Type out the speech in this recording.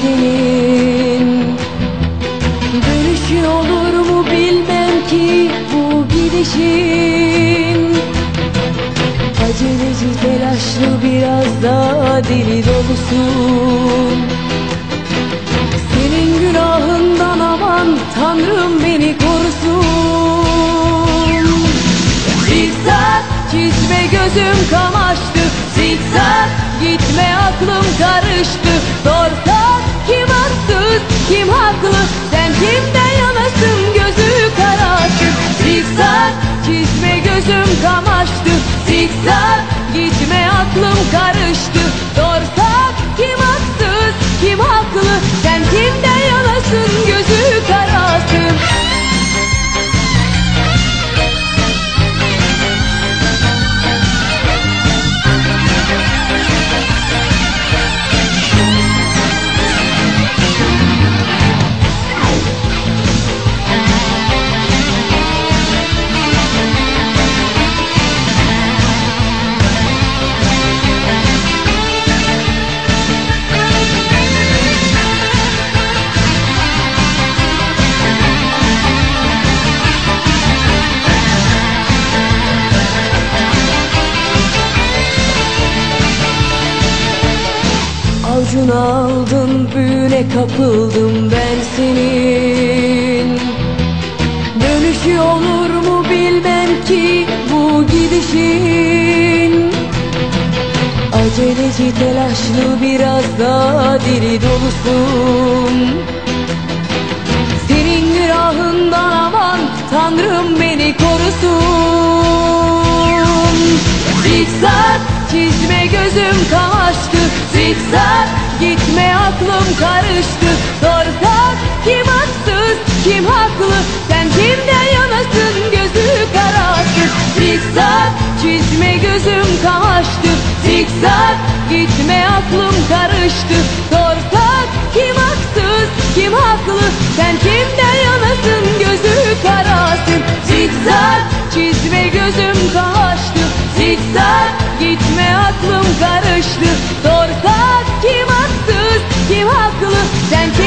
senin? Dönüşü olur mu bilmem ki bu gidişin. Aceleci telaşlı biraz daha deli dolusun. Senin günahından aman Tanrım beni korusun. Zikzak çizme gözüm kamaştı gitme aklım karıştı. Sorsak kim haksız kim haklı? Sen kimden yanasın gözü kararttı Zikzak çizme gözüm kamaştı. Zikzak gitme aklım karıştı Avucuna aldın büyüne kapıldım ben senin. Dönüşü olur mu bilmem ki bu gidişin. Aceleci telaşlı biraz daha deli dolusun. Senin günahından aman Tanrım beni korusun. Zikzak çizme gözüm kamaştı Zikzak gitme aklım karıştı. Sorsak kim haksız kim haklı? Sen kimden yanasın gözü kararttı Zikzak çizme gözüm kamaştı Zikzak gitme aklım karıştı. Sorsak kim haksız kim haklı? Sen kimden yanasın gözü kararttı Zikzak çizme gözüm kamaştı Zikzak gitme aklım karıştı Sorsak kim